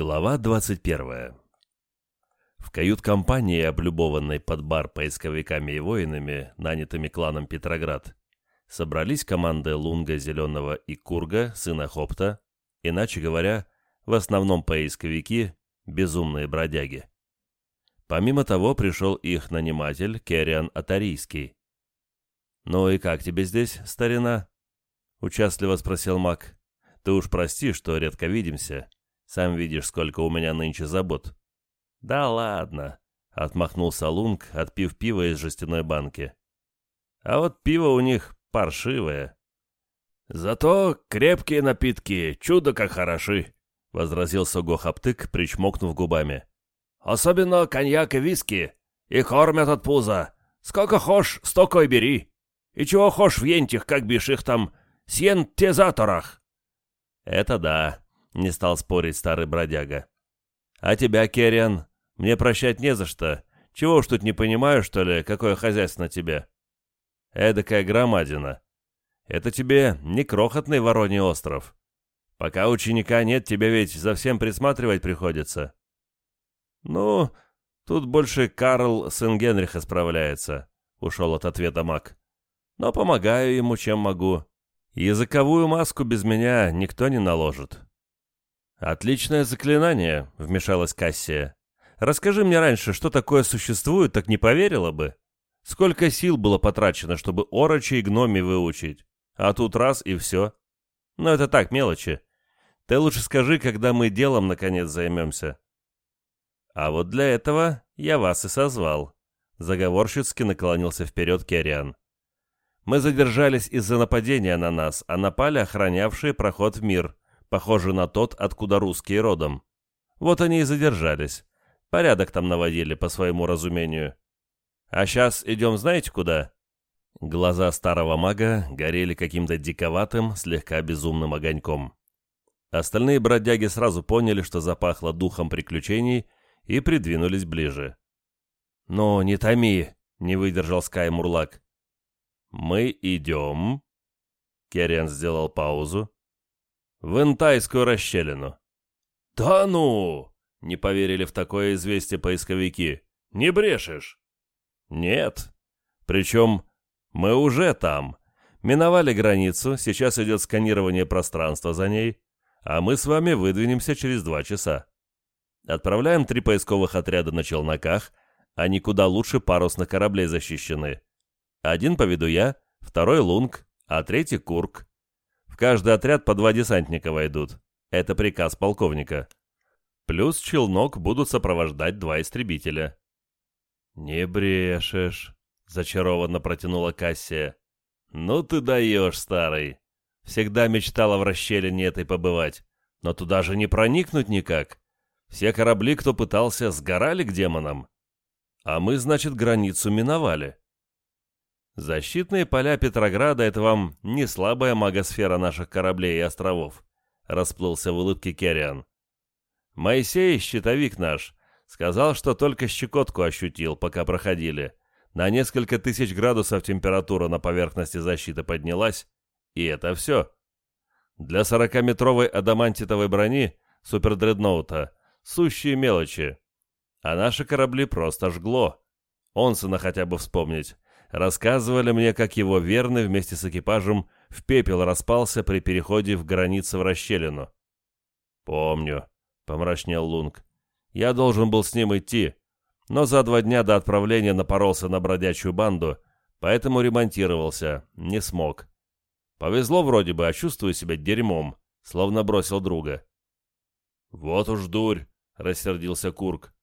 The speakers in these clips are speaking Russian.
Глава 21. В кают-компании, облюбованной под бар поисковиками и воинами, нанятыми кланом Петроград, собрались команды Лунга, Зеленого и Курга, сына Хопта, иначе говоря, в основном поисковики, безумные бродяги. Помимо того, пришел их наниматель Керриан Атарийский. «Ну и как тебе здесь, старина?» — участливо спросил маг. «Ты уж прости, что редко видимся». Сам видишь, сколько у меня нынче забот». «Да ладно», — отмахнулся Лунг, отпив пиво из жестяной банки. «А вот пиво у них паршивое». «Зато крепкие напитки, чудо как хороши», — возразил Согохаптык, причмокнув губами. «Особенно коньяк и виски. И кормят от пуза. Сколько хошь, столько и бери. И чего хошь в ентих, как бишь их там, сьентезаторах». «Это да», не стал спорить старый бродяга. «А тебя, Керриан, мне прощать не за что. Чего уж тут не понимаю, что ли, какое хозяйство на тебе?» «Эдакая громадина. Это тебе не крохотный Вороний остров. Пока ученика нет, тебе ведь за всем присматривать приходится». «Ну, тут больше Карл, сын Генриха, справляется», — ушел от ответа маг. «Но помогаю ему, чем могу. Языковую маску без меня никто не наложит». «Отличное заклинание», — вмешалась Кассия. «Расскажи мне раньше, что такое существует, так не поверила бы. Сколько сил было потрачено, чтобы орочи и гноми выучить, а тут раз и все. Но это так, мелочи. Ты лучше скажи, когда мы делом, наконец, займемся». «А вот для этого я вас и созвал», — заговорщицки наклонился вперед Керриан. «Мы задержались из-за нападения на нас, а напали охранявшие проход в мир» похожий на тот, откуда русские родом. Вот они и задержались. Порядок там наводили, по своему разумению. А сейчас идем знаете куда?» Глаза старого мага горели каким-то диковатым, слегка безумным огоньком. Остальные бродяги сразу поняли, что запахло духом приключений, и придвинулись ближе. «Ну, не томи!» — не выдержал Скай Мурлак. «Мы идем...» Керриан сделал паузу, в Интайскую расщелину. «Да ну!» — не поверили в такое известие поисковики. «Не брешешь?» «Нет. Причем мы уже там. Миновали границу, сейчас идет сканирование пространства за ней, а мы с вами выдвинемся через два часа. Отправляем три поисковых отряда на челноках, они куда лучше парусных кораблей защищены. Один поведу я, второй Лунг, а третий Курк каждый отряд по два десантника войдут. Это приказ полковника. Плюс челнок будут сопровождать два истребителя. «Не брешешь», — зачарованно протянула Кассия. «Ну ты даешь, старый. Всегда мечтала в расщелине этой побывать, но туда же не проникнуть никак. Все корабли, кто пытался, сгорали к демонам. А мы, значит, границу миновали. Защитные поля Петрограда — это вам не слабая магосфера наших кораблей и островов, расплылся в улыбке Керриан. Моисей, щитовик наш, сказал, что только щекотку ощутил, пока проходили. На несколько тысяч градусов температура на поверхности защиты поднялась, и это все. Для сорокаметровой адамантитовой брони супердредноута сущие мелочи. А наши корабли просто жгло. Онсона хотя бы вспомнить рассказывали мне, как его верный вместе с экипажем в пепел распался при переходе в границы в расщелину. «Помню», — помрачнел Лунг. «Я должен был с ним идти, но за два дня до отправления напоролся на бродячую банду, поэтому ремонтировался, не смог. Повезло вроде бы, а чувствую себя дерьмом, словно бросил друга». «Вот уж дурь», — рассердился Курк.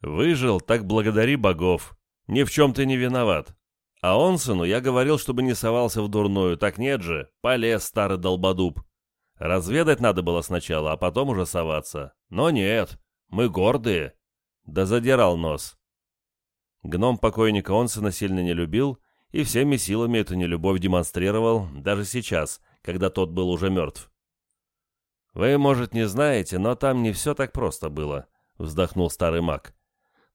«Выжил, так благодари богов. Ни в чем ты не виноват. А он сыну я говорил, чтобы не совался в дурную, так нет же, полез старый долбодуб. Разведать надо было сначала, а потом уже соваться. Но нет, мы гордые. Да задирал нос. Гном покойника Онсена сильно не любил и всеми силами эту нелюбовь демонстрировал, даже сейчас, когда тот был уже мертв. «Вы, может, не знаете, но там не все так просто было», — вздохнул старый маг.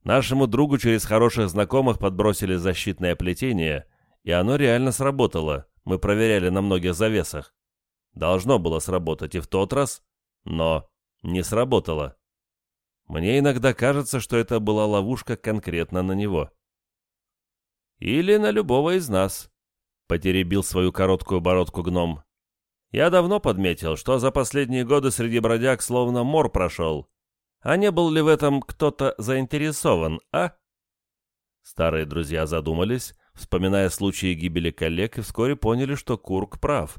Нашему другу через хороших знакомых подбросили защитное плетение, и оно реально сработало. Мы проверяли на многих завесах. Должно было сработать и в тот раз, но не сработало. Мне иногда кажется, что это была ловушка конкретно на него. Или на любого из нас, — потеребил свою короткую бородку гном. Я давно подметил, что за последние годы среди бродяг словно мор прошел. А не был ли в этом кто-то заинтересован, а? Старые друзья задумались, вспоминая случаи гибели коллег, и вскоре поняли, что Курк прав.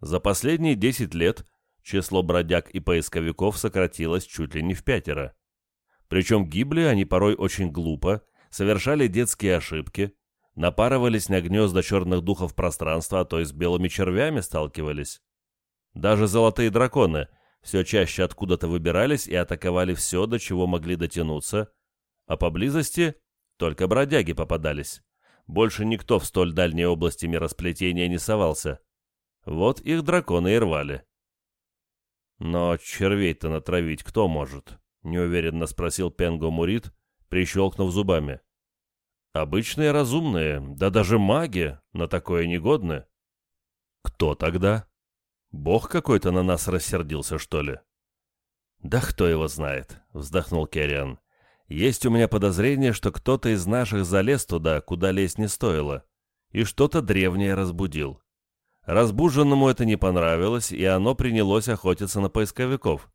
За последние десять лет число бродяг и поисковиков сократилось чуть ли не в пятеро. Причем гибли они порой очень глупо, совершали детские ошибки, напарывались на гнезда черных духов пространства, а то и с белыми червями сталкивались. Даже золотые драконы все чаще откуда-то выбирались и атаковали все, до чего могли дотянуться, а поблизости только бродяги попадались. Больше никто в столь дальней области миросплетения не совался. Вот их драконы и рвали. «Но червей-то натравить кто может?» — неуверенно спросил Пенго Мурит, прищелкнув зубами. «Обычные разумные, да даже маги на такое негодны». «Кто тогда? Бог какой-то на нас рассердился, что ли?» «Да кто его знает», — вздохнул Керриан. Есть у меня подозрение, что кто-то из наших залез туда, куда лезть не стоило, и что-то древнее разбудил. Разбуженному это не понравилось, и оно принялось охотиться на поисковиков.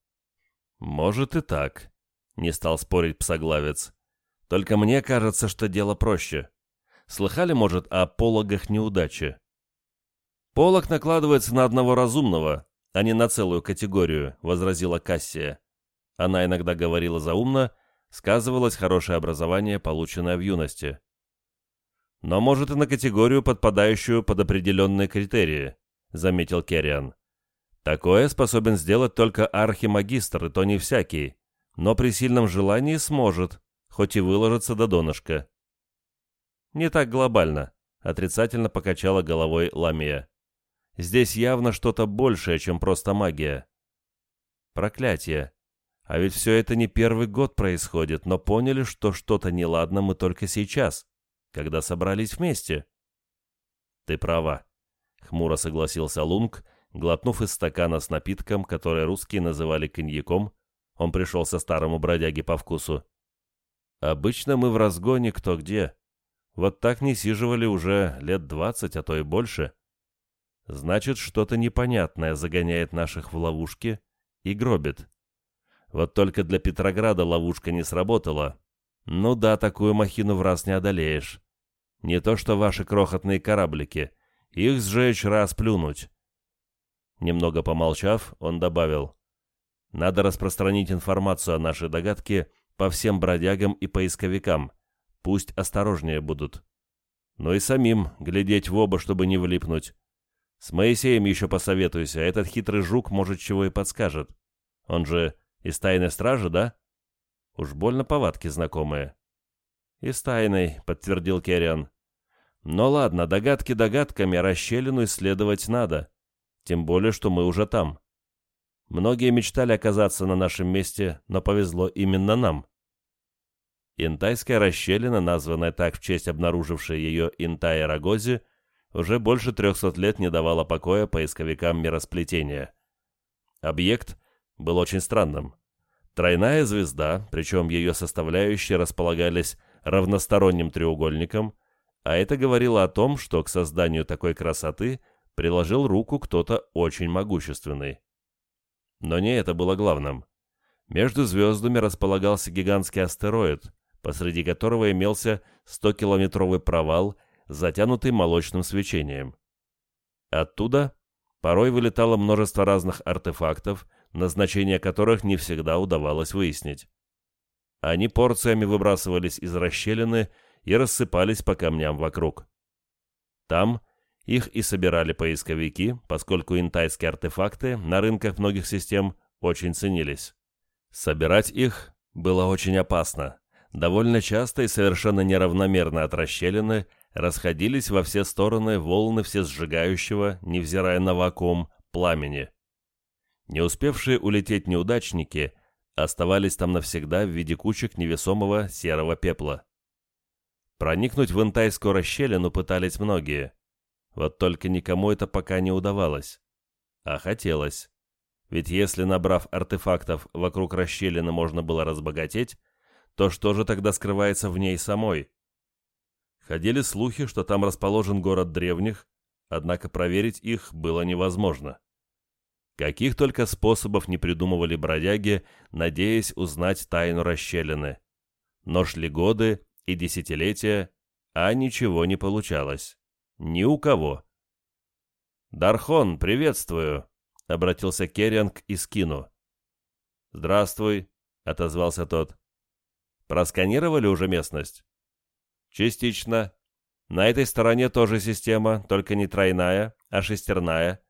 «Может и так», — не стал спорить псоглавец. «Только мне кажется, что дело проще. Слыхали, может, о пологах неудачи?» «Полог накладывается на одного разумного, а не на целую категорию», — возразила Кассия. Она иногда говорила заумно, — сказывалось хорошее образование, полученное в юности. Но может и на категорию, подпадающую под определенные критерии, заметил Керриан. Такое способен сделать только архимагистр, и то не всякий, но при сильном желании сможет, хоть и выложиться до донышка. Не так глобально, отрицательно покачала головой Ламия. Здесь явно что-то большее, чем просто магия. Проклятие. А ведь все это не первый год происходит, но поняли, что что-то неладно мы только сейчас, когда собрались вместе. Ты права, хмуро согласился Лунг, глотнув из стакана с напитком, который русские называли коньяком, он пришелся старому бродяге по вкусу. Обычно мы в разгоне кто где. Вот так не сиживали уже лет двадцать, а то и больше. Значит, что-то непонятное загоняет наших в ловушки и гробит. Вот только для Петрограда ловушка не сработала. Ну да, такую махину в раз не одолеешь. Не то что ваши крохотные кораблики. Их сжечь раз плюнуть. Немного помолчав, он добавил. Надо распространить информацию о нашей догадке по всем бродягам и поисковикам. Пусть осторожнее будут. Ну и самим глядеть в оба, чтобы не влипнуть. С Моисеем еще посоветуйся, этот хитрый жук может чего и подскажет. Он же из тайной стражи, да? Уж больно повадки знакомые. Из тайной, подтвердил Керриан. Но ладно, догадки догадками, расщелину исследовать надо. Тем более, что мы уже там. Многие мечтали оказаться на нашем месте, но повезло именно нам. Интайская расщелина, названная так в честь обнаружившей ее Интая Рагози, уже больше трехсот лет не давала покоя поисковикам миросплетения. Объект был очень странным. Тройная звезда, причем ее составляющие располагались равносторонним треугольником, а это говорило о том, что к созданию такой красоты приложил руку кто-то очень могущественный. Но не это было главным. Между звездами располагался гигантский астероид, посреди которого имелся 100-километровый провал, затянутый молочным свечением. Оттуда порой вылетало множество разных артефактов, назначение которых не всегда удавалось выяснить. Они порциями выбрасывались из расщелины и рассыпались по камням вокруг. Там их и собирали поисковики, поскольку интайские артефакты на рынках многих систем очень ценились. Собирать их было очень опасно. Довольно часто и совершенно неравномерно от расщелины расходились во все стороны волны всесжигающего, невзирая на вакуум, пламени. Не успевшие улететь неудачники оставались там навсегда в виде кучек невесомого серого пепла. Проникнуть в интайскую расщелину пытались многие. Вот только никому это пока не удавалось. А хотелось. Ведь если, набрав артефактов, вокруг расщелины можно было разбогатеть, то что же тогда скрывается в ней самой? Ходили слухи, что там расположен город древних, однако проверить их было невозможно. Каких только способов не придумывали бродяги, надеясь узнать тайну расщелины. Но шли годы и десятилетия, а ничего не получалось. Ни у кого. «Дархон, приветствую!» — обратился Керриан к Искину. «Здравствуй», — отозвался тот. «Просканировали уже местность?» «Частично. На этой стороне тоже система, только не тройная, а шестерная.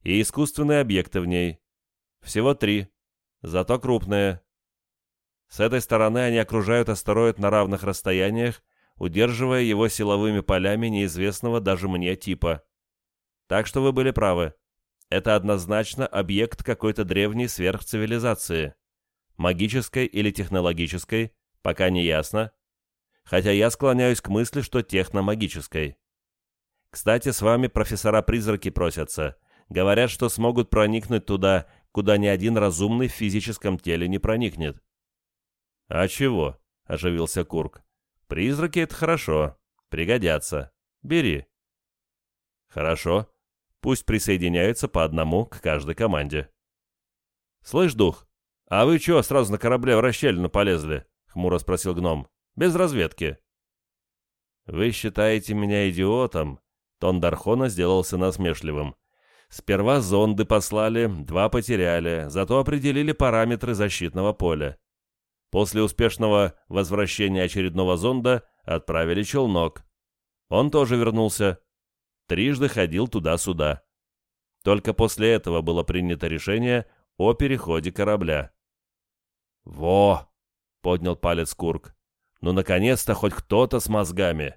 И искусственные объекты в ней. Всего три, зато крупные. С этой стороны они окружают астероид на равных расстояниях, удерживая его силовыми полями неизвестного даже мне типа. Так что вы были правы. Это однозначно объект какой-то древней сверхцивилизации. Магической или технологической, пока не ясно. Хотя я склоняюсь к мысли, что техномагической. Кстати, с вами профессора-призраки просятся. Говорят, что смогут проникнуть туда, куда ни один разумный в физическом теле не проникнет. «А чего?» — оживился Курк. «Призраки — это хорошо. Пригодятся. Бери». «Хорошо. Пусть присоединяются по одному к каждой команде. «Слышь, дух, а вы чего сразу на корабле в расщелину полезли?» — хмуро спросил гном. «Без разведки». «Вы считаете меня идиотом?» Тон Дархона сделался насмешливым. «Сперва зонды послали, два потеряли, зато определили параметры защитного поля. После успешного возвращения очередного зонда отправили челнок. Он тоже вернулся, трижды ходил туда-сюда. Только после этого было принято решение о переходе корабля. «Во!» — поднял палец Курк. «Ну, наконец-то хоть кто-то с мозгами!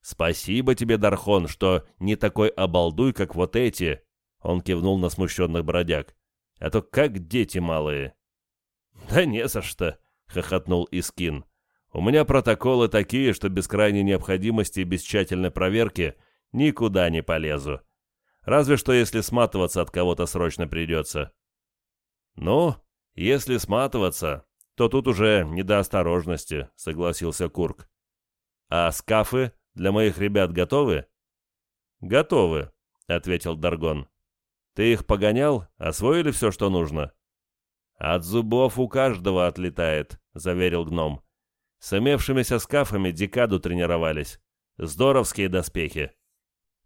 Спасибо тебе, Дархон, что не такой обалдуй, как вот эти!» Он кивнул на смущенных бродяг. «А то как дети малые!» «Да не за что!» — хохотнул Искин. «У меня протоколы такие, что без крайней необходимости и без тщательной проверки никуда не полезу. Разве что если сматываться от кого-то срочно придется. Ну, если сматываться, то тут уже не до осторожности, согласился Курк. А скафы для моих ребят готовы? Готовы, ответил Даргон. Ты их погонял? Освоили все, что нужно? От зубов у каждого отлетает, заверил гном. С имевшимися скафами декаду тренировались. Здоровские доспехи.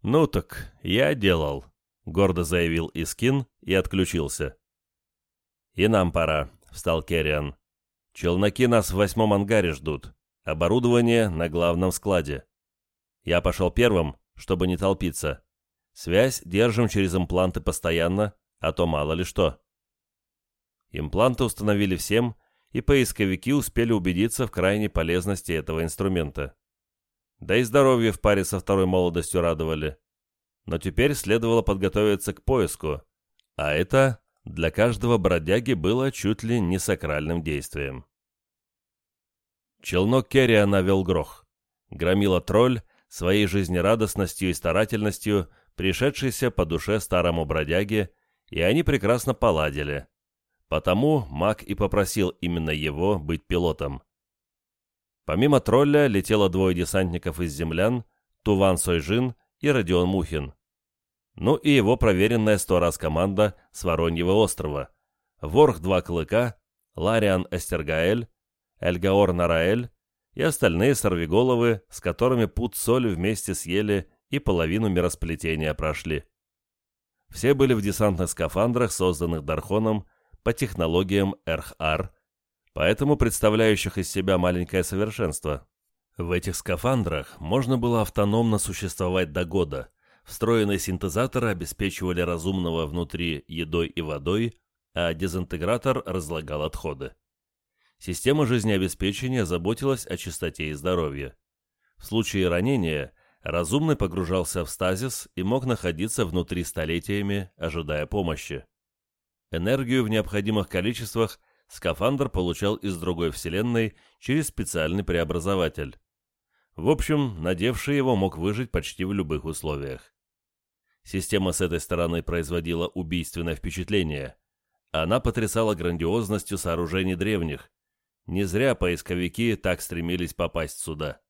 «Ну так, я делал», — гордо заявил Искин и отключился. «И нам пора», — встал Керриан. «Челноки нас в восьмом ангаре ждут. Оборудование на главном складе. Я пошел первым, чтобы не толпиться. Связь держим через импланты постоянно, а то мало ли что». Импланты установили всем, и поисковики успели убедиться в крайней полезности этого инструмента. Да и здоровье в паре со второй молодостью радовали. Но теперь следовало подготовиться к поиску, а это для каждого бродяги было чуть ли не сакральным действием. Челнок Керриа навел грох. Громила тролль своей жизнерадостностью и старательностью, пришедшийся по душе старому бродяге, и они прекрасно поладили. Потому маг и попросил именно его быть пилотом. Помимо тролля летело двое десантников из землян, Туван Сойжин и Родион Мухин. Ну и его проверенная сто раз команда с Вороньего острова. Ворх Два Клыка, Лариан Эстергаэль, Эльгаор Нараэль и остальные сорвиголовы, с которыми пут-соль вместе съели и половину миросплетения прошли. Все были в десантных скафандрах, созданных Дархоном по технологиям РХАР, поэтому представляющих из себя маленькое совершенство. В этих скафандрах можно было автономно существовать до года. Встроенные синтезаторы обеспечивали разумного внутри едой и водой, а дезинтегратор разлагал отходы. Система жизнеобеспечения заботилась о чистоте и здоровье. В случае ранения разумный погружался в стазис и мог находиться внутри столетиями, ожидая помощи. Энергию в необходимых количествах – скафандр получал из другой вселенной через специальный преобразователь. В общем, надевший его мог выжить почти в любых условиях. Система с этой стороны производила убийственное впечатление, Она потрясала грандиозностью сооружений древних. Не зря поисковики так стремились попасть сюда.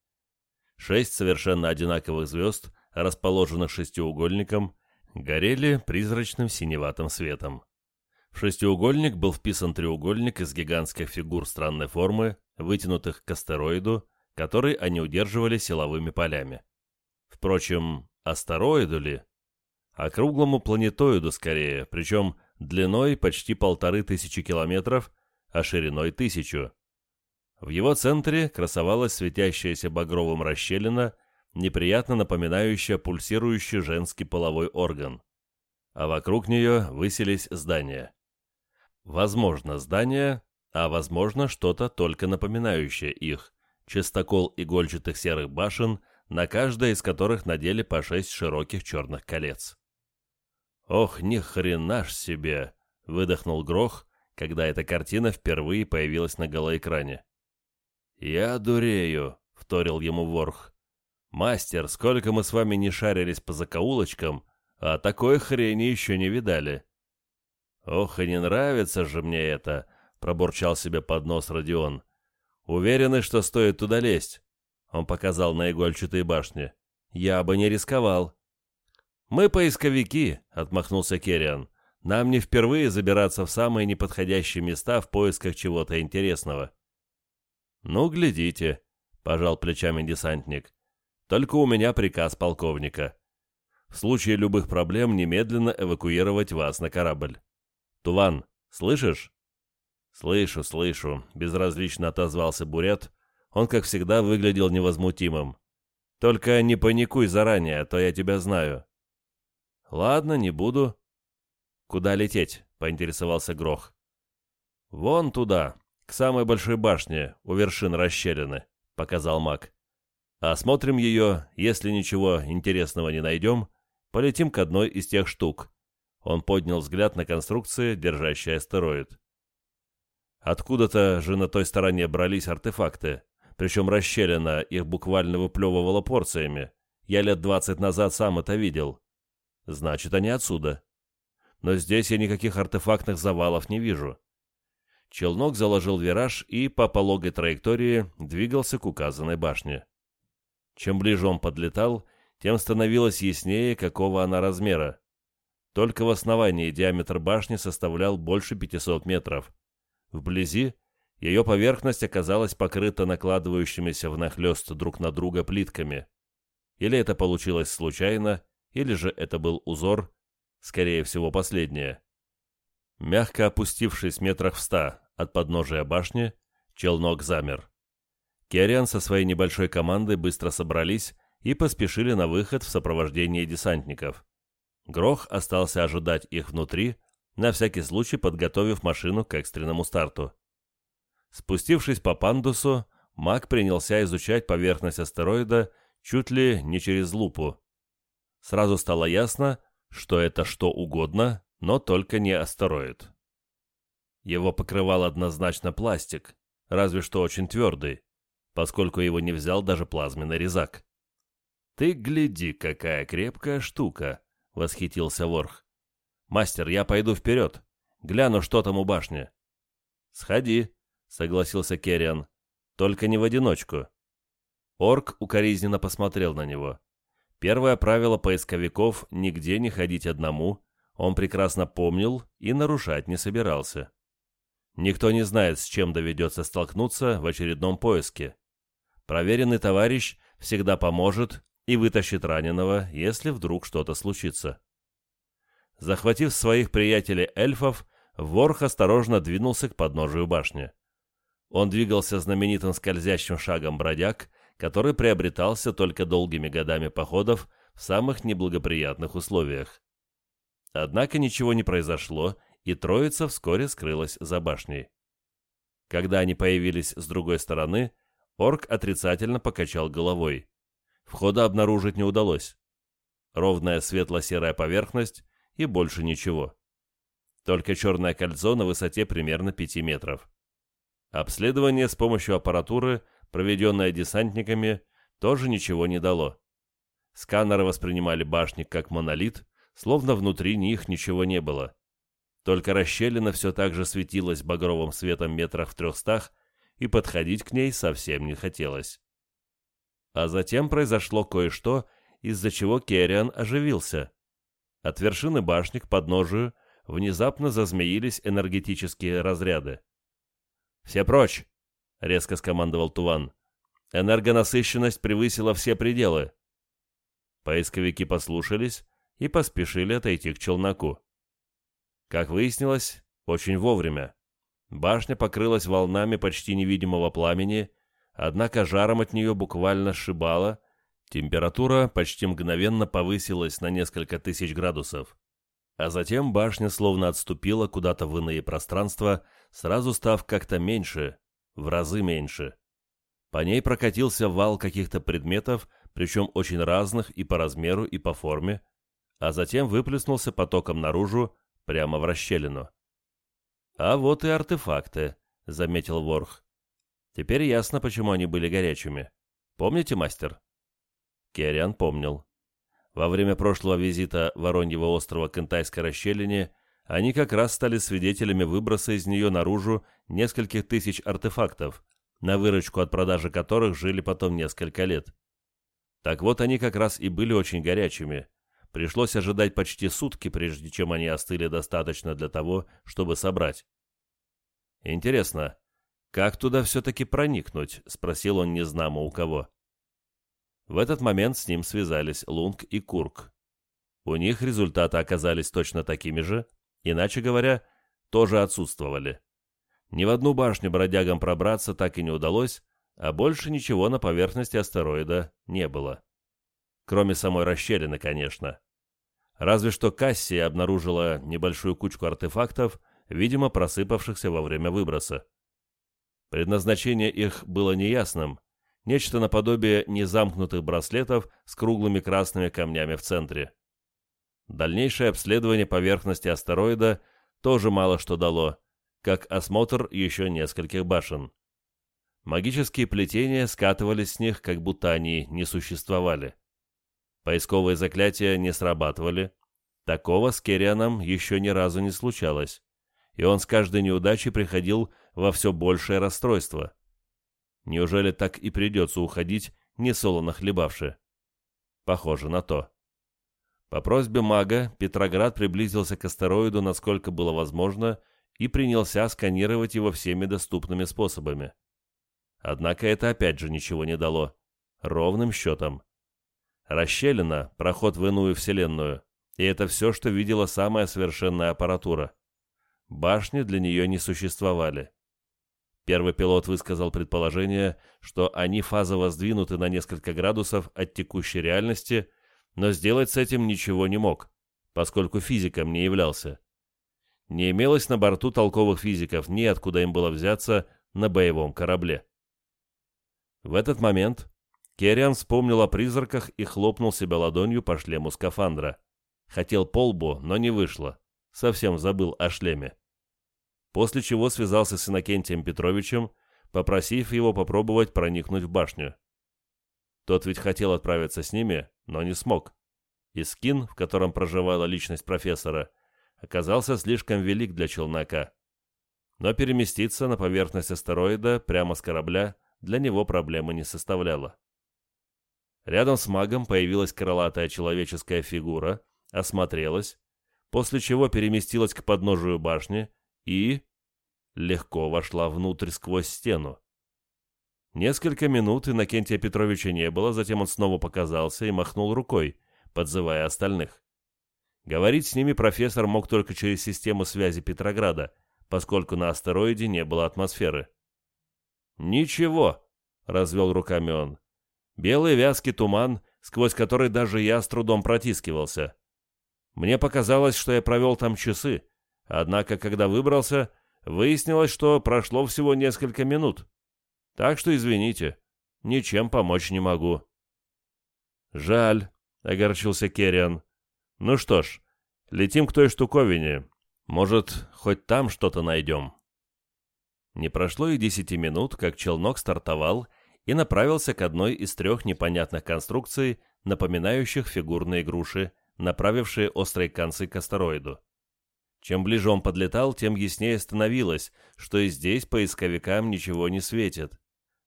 Шесть совершенно одинаковых звезд, расположенных шестиугольником, горели призрачным синеватым светом. В шестиугольник был вписан треугольник из гигантских фигур странной формы, вытянутых к астероиду, который они удерживали силовыми полями. Впрочем, астероиду ли? Округлому планетоиду скорее, причем длиной почти полторы тысячи километров, а шириной тысячу. В его центре красовалась светящаяся багровым расщелина, неприятно напоминающая пульсирующий женский половой орган. А вокруг нее высились здания. Возможно, здания, а возможно, что-то только напоминающее их. Чистокол игольчатых серых башен, на каждой из которых надели по шесть широких черных колец. «Ох, ни хрена ж себе!» — выдохнул Грох, когда эта картина впервые появилась на голоэкране. «Я дурею», — вторил ему Ворх. «Мастер, сколько мы с вами не шарились по закоулочкам, а такой хрени еще не видали». «Ох, и не нравится же мне это», — пробурчал себе под нос Родион. «Уверены, что стоит туда лезть?» Он показал на игольчатые башни. «Я бы не рисковал». «Мы поисковики», — отмахнулся Керриан. «Нам не впервые забираться в самые неподходящие места в поисках чего-то интересного». «Ну, глядите», — пожал плечами десантник. «Только у меня приказ полковника. В случае любых проблем немедленно эвакуировать вас на корабль. Туван, слышишь?» «Слышу, слышу», — безразлично отозвался Бурят. Он, как всегда, выглядел невозмутимым. «Только не паникуй заранее, а то я тебя знаю». «Ладно, не буду». «Куда лететь?» — поинтересовался Грох. «Вон туда», к самой большой башне, у вершин расщелины», — показал маг. «Осмотрим ее, если ничего интересного не найдем, полетим к одной из тех штук». Он поднял взгляд на конструкции, держащие астероид. Откуда-то же на той стороне брались артефакты, причем расщелина их буквально выплевывала порциями. Я лет двадцать назад сам это видел. Значит, они отсюда. Но здесь я никаких артефактных завалов не вижу. Челнок заложил вираж и по пологой траектории двигался к указанной башне. Чем ближе он подлетал, тем становилось яснее, какого она размера. Только в основании диаметр башни составлял больше 500 метров. Вблизи ее поверхность оказалась покрыта накладывающимися внахлёст друг на друга плитками. Или это получилось случайно, или же это был узор, скорее всего, последнее. Мягко опустившись метрах в ста от подножия башни, челнок замер. Керриан со своей небольшой командой быстро собрались и поспешили на выход в сопровождении десантников. Грох остался ожидать их внутри, на всякий случай подготовив машину к экстренному старту. Спустившись по пандусу, маг принялся изучать поверхность астероида чуть ли не через лупу. Сразу стало ясно, что это что угодно, но только не астероид. Его покрывал однозначно пластик, разве что очень твердый, поскольку его не взял даже плазменный резак. «Ты гляди, какая крепкая штука!» — восхитился Ворх. «Мастер, я пойду вперед. Гляну, что там у башни». «Сходи», — согласился Керриан. «Только не в одиночку». Орк укоризненно посмотрел на него. Первое правило поисковиков — нигде не ходить одному, он прекрасно помнил и нарушать не собирался. Никто не знает, с чем доведется столкнуться в очередном поиске. Проверенный товарищ всегда поможет и вытащит раненого, если вдруг что-то случится. Захватив своих приятелей-эльфов, Ворх осторожно двинулся к подножию башни. Он двигался знаменитым скользящим шагом бродяг, который приобретался только долгими годами походов в самых неблагоприятных условиях. Однако ничего не произошло, и троица вскоре скрылась за башней. Когда они появились с другой стороны, орк отрицательно покачал головой. Входа обнаружить не удалось. Ровная светло-серая поверхность и больше ничего. Только черное кольцо на высоте примерно 5 метров. Обследование с помощью аппаратуры, проведенное десантниками, тоже ничего не дало. Сканеры воспринимали башни как монолит, словно внутри них ничего не было. Только расщелина все так же светилась багровым светом метрах в трехстах, и подходить к ней совсем не хотелось. А затем произошло кое-что, из-за чего Керриан оживился. От вершины башни к подножию внезапно зазмеились энергетические разряды. «Все прочь!» — резко скомандовал Туван. Энергонасыщенность превысила все пределы. Поисковики послушались и поспешили отойти к челноку. Как выяснилось, очень вовремя. Башня покрылась волнами почти невидимого пламени, однако жаром от нее буквально сшибало, температура почти мгновенно повысилась на несколько тысяч градусов. А затем башня словно отступила куда-то в иные пространства, сразу став как-то меньше, в разы меньше. По ней прокатился вал каких-то предметов, причем очень разных и по размеру, и по форме, а затем выплеснулся потоком наружу, прямо в расщелину. «А вот и артефакты», — заметил Ворх. «Теперь ясно, почему они были горячими. Помните, мастер?» Керриан помнил. Во время прошлого визита Вороньего острова к Интайской расщелине они как раз стали свидетелями выброса из нее наружу нескольких тысяч артефактов, на выручку от продажи которых жили потом несколько лет. Так вот, они как раз и были очень горячими. Пришлось ожидать почти сутки, прежде чем они остыли достаточно для того, чтобы собрать. «Интересно, как туда все-таки проникнуть?» — спросил он незнамо у кого. В этот момент с ним связались Лунг и Курк. У них результаты оказались точно такими же, иначе говоря, тоже отсутствовали. Ни в одну башню бродягам пробраться так и не удалось, а больше ничего на поверхности астероида не было. Кроме самой расщелины, конечно. Разве что Кассия обнаружила небольшую кучку артефактов, видимо, просыпавшихся во время выброса. Предназначение их было неясным, нечто наподобие незамкнутых браслетов с круглыми красными камнями в центре. Дальнейшее обследование поверхности астероида тоже мало что дало, как осмотр еще нескольких башен. Магические плетения скатывались с них, как будто они не существовали. Поисковые заклятия не срабатывали. Такого с Керрианом еще ни разу не случалось, и он с каждой неудачей приходил во все большее расстройство. Неужели так и придется уходить, не солоно хлебавши? Похоже на то. По просьбе мага Петроград приблизился к астероиду насколько было возможно и принялся сканировать его всеми доступными способами. Однако это опять же ничего не дало. Ровным счетом. Расщелина – проход в иную вселенную, и это все, что видела самая совершенная аппаратура. Башни для нее не существовали. Первый пилот высказал предположение, что они фазово сдвинуты на несколько градусов от текущей реальности, но сделать с этим ничего не мог, поскольку физиком не являлся не имелось на борту толковых физиков, ни откуда им было взяться на боевом корабле. В этот момент Керриан вспомнил о призраках и хлопнул себя ладонью по шлему скафандра. Хотел полбу, но не вышло. Совсем забыл о шлеме. После чего связался с Иннокентием Петровичем, попросив его попробовать проникнуть в башню. Тот ведь хотел отправиться с ними, но не смог. И скин, в котором проживала личность профессора, оказался слишком велик для челнока. Но переместиться на поверхность астероида прямо с корабля для него проблемы не составляло. Рядом с магом появилась крылатая человеческая фигура, осмотрелась, после чего переместилась к подножию башни и... легко вошла внутрь сквозь стену. Несколько минут Иннокентия Петровича не было, затем он снова показался и махнул рукой, подзывая остальных. Говорить с ними профессор мог только через систему связи Петрограда, поскольку на астероиде не было атмосферы. «Ничего», — развел руками он. «Белый вязкий туман, сквозь который даже я с трудом протискивался. Мне показалось, что я провел там часы, однако, когда выбрался, выяснилось, что прошло всего несколько минут. Так что извините, ничем помочь не могу». «Жаль», — огорчился Керриан. Ну что ж, летим к той штуковине. Может, хоть там что-то найдем. Не прошло и десяти минут, как челнок стартовал и направился к одной из трех непонятных конструкций, напоминающих фигурные груши, направившие острые концы к астероиду. Чем ближе он подлетал, тем яснее становилось, что и здесь поисковикам ничего не светит.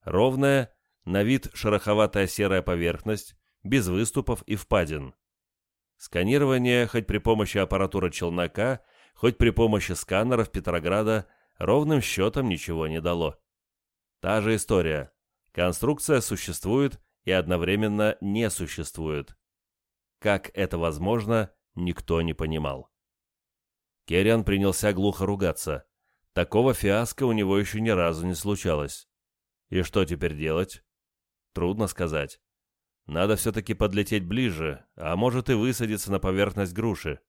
Ровная, на вид шероховатая серая поверхность, без выступов и впадин. Сканирование, хоть при помощи аппаратуры челнока, хоть при помощи сканеров Петрограда, ровным счетом ничего не дало. Та же история. Конструкция существует и одновременно не существует. Как это возможно, никто не понимал. Керриан принялся глухо ругаться. Такого фиаско у него еще ни разу не случалось. И что теперь делать? Трудно сказать. Надо все-таки подлететь ближе, а может и высадиться на поверхность груши.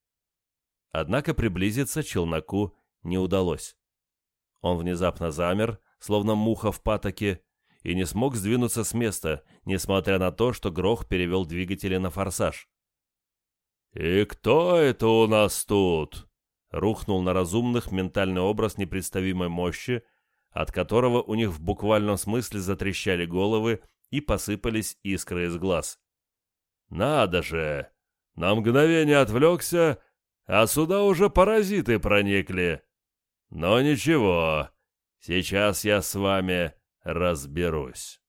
Однако приблизиться челноку не удалось. Он внезапно замер, словно муха в патоке, и не смог сдвинуться с места, несмотря на то, что Грох перевел двигатели на форсаж. «И кто это у нас тут?» Рухнул на разумных ментальный образ непредставимой мощи, от которого у них в буквальном смысле затрещали головы и посыпались искры из глаз. «Надо же! На мгновение отвлекся, а сюда уже паразиты проникли. Но ничего, сейчас я с вами разберусь».